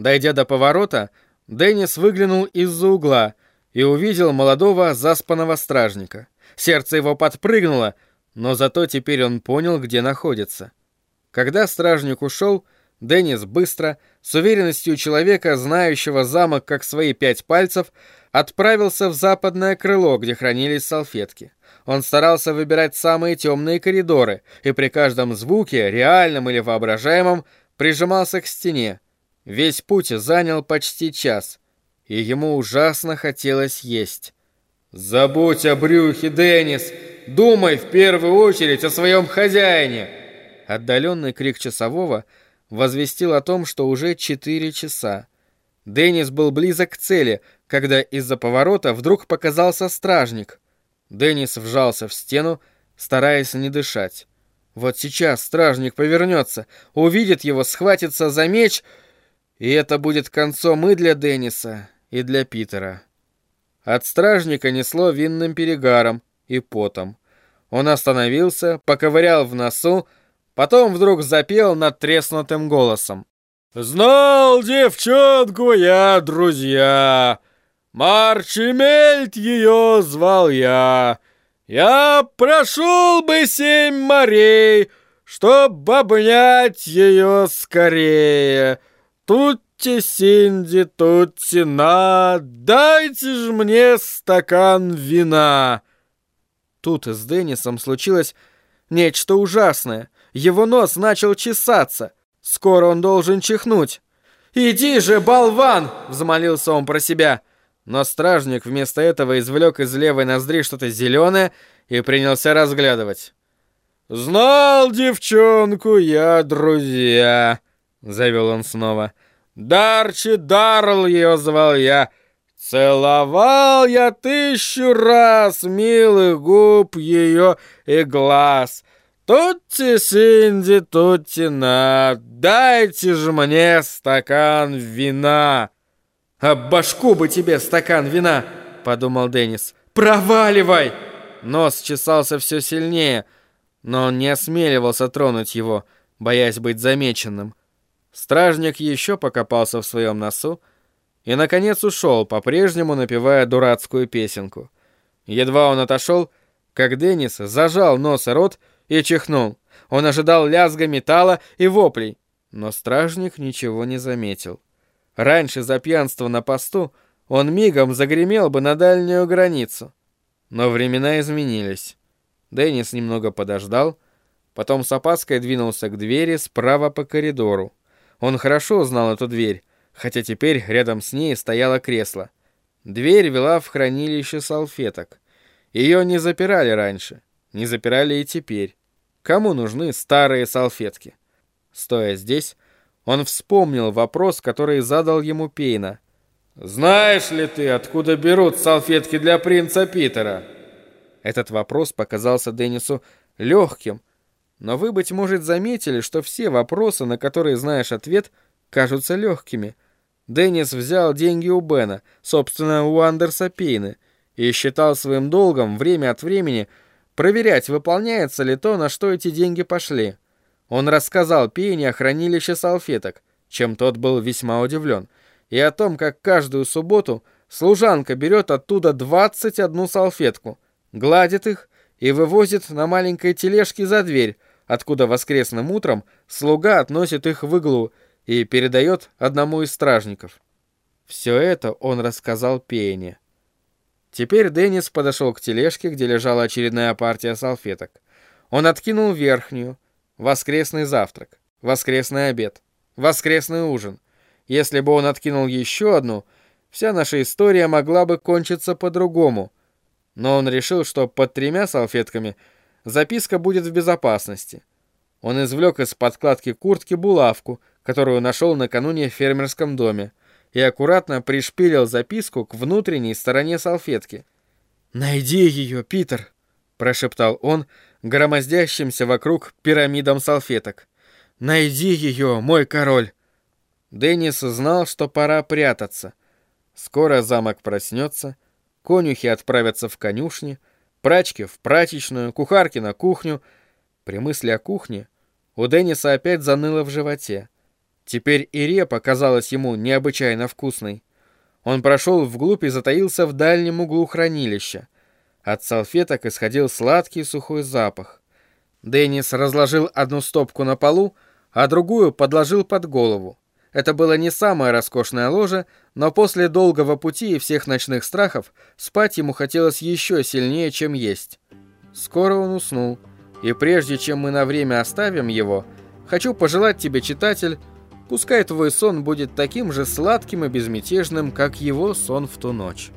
Дойдя до поворота, Деннис выглянул из-за угла и увидел молодого заспанного стражника. Сердце его подпрыгнуло, но зато теперь он понял, где находится. Когда стражник ушел, Деннис быстро, с уверенностью человека, знающего замок как свои пять пальцев, отправился в западное крыло, где хранились салфетки. Он старался выбирать самые темные коридоры и при каждом звуке, реальном или воображаемом, прижимался к стене. Весь путь занял почти час, и ему ужасно хотелось есть. «Забудь о брюхе, Деннис! Думай в первую очередь о своем хозяине!» Отдаленный крик часового возвестил о том, что уже четыре часа. Деннис был близок к цели, когда из-за поворота вдруг показался стражник. Деннис вжался в стену, стараясь не дышать. Вот сейчас стражник повернется, увидит его, схватится за меч, и это будет концом и для Денниса, и для Питера. От стражника несло винным перегаром и потом. Он остановился, поковырял в носу, потом вдруг запел над треснутым голосом. «Знал девчонку я, друзья, Марчемельт ее звал я. Я прошел бы семь морей, чтоб обнять ее скорее. Тутти Синди, тутти на, дайте же мне стакан вина. Тут с Деннисом случилось нечто ужасное. Его нос начал чесаться. Скоро он должен чихнуть. «Иди же, болван!» — взмолился он про себя. Но стражник вместо этого извлек из левой ноздри что-то зеленое и принялся разглядывать. «Знал девчонку я, друзья!» — завел он снова. «Дарчи Дарл ее звал я!» Целовал я тысячу раз милых губ ее и глаз. Тутти, Синди, тутти на, дайте же мне стакан вина. «А башку бы тебе стакан вина!» — подумал Деннис. «Проваливай!» Нос чесался все сильнее, но он не осмеливался тронуть его, боясь быть замеченным. Стражник еще покопался в своем носу и, наконец, ушел, по-прежнему напевая дурацкую песенку. Едва он отошел, как Деннис зажал нос и рот и чихнул. Он ожидал лязга металла и воплей, но стражник ничего не заметил. Раньше за пьянство на посту он мигом загремел бы на дальнюю границу. Но времена изменились. Деннис немного подождал, потом с опаской двинулся к двери справа по коридору. Он хорошо знал эту дверь, хотя теперь рядом с ней стояло кресло. Дверь вела в хранилище салфеток. Ее не запирали раньше, не запирали и теперь. Кому нужны старые салфетки? Стоя здесь, он вспомнил вопрос, который задал ему Пейна. «Знаешь ли ты, откуда берут салфетки для принца Питера?» Этот вопрос показался Деннису легким, но вы, быть может, заметили, что все вопросы, на которые знаешь ответ, кажутся легкими. Деннис взял деньги у Бена, собственно, у Андерса Пейна, и считал своим долгом время от времени проверять, выполняется ли то, на что эти деньги пошли. Он рассказал Пейне о хранилище салфеток, чем тот был весьма удивлен, и о том, как каждую субботу служанка берет оттуда 21 салфетку, гладит их и вывозит на маленькой тележке за дверь, откуда воскресным утром слуга относит их в иглу и передает одному из стражников. Все это он рассказал Пейне. Теперь Деннис подошел к тележке, где лежала очередная партия салфеток. Он откинул верхнюю, Воскресный завтрак, воскресный обед, воскресный ужин. Если бы он откинул еще одну, вся наша история могла бы кончиться по-другому. Но он решил, что под тремя салфетками записка будет в безопасности. Он извлек из подкладки куртки булавку, которую нашел накануне в фермерском доме, и аккуратно пришпилил записку к внутренней стороне салфетки. «Найди ее, Питер!» – прошептал он, – громоздящимся вокруг пирамидам салфеток. «Найди ее, мой король!» Деннис знал, что пора прятаться. Скоро замок проснется, конюхи отправятся в конюшни, прачки в прачечную, кухарки на кухню. При мысли о кухне у Денниса опять заныло в животе. Теперь и репа казалась ему необычайно вкусной. Он прошел вглубь и затаился в дальнем углу хранилища. От салфеток исходил сладкий сухой запах. Деннис разложил одну стопку на полу, а другую подложил под голову. Это было не самое роскошное ложе, но после долгого пути и всех ночных страхов спать ему хотелось еще сильнее, чем есть. Скоро он уснул, и прежде чем мы на время оставим его, хочу пожелать тебе, читатель, пускай твой сон будет таким же сладким и безмятежным, как его сон в ту ночь.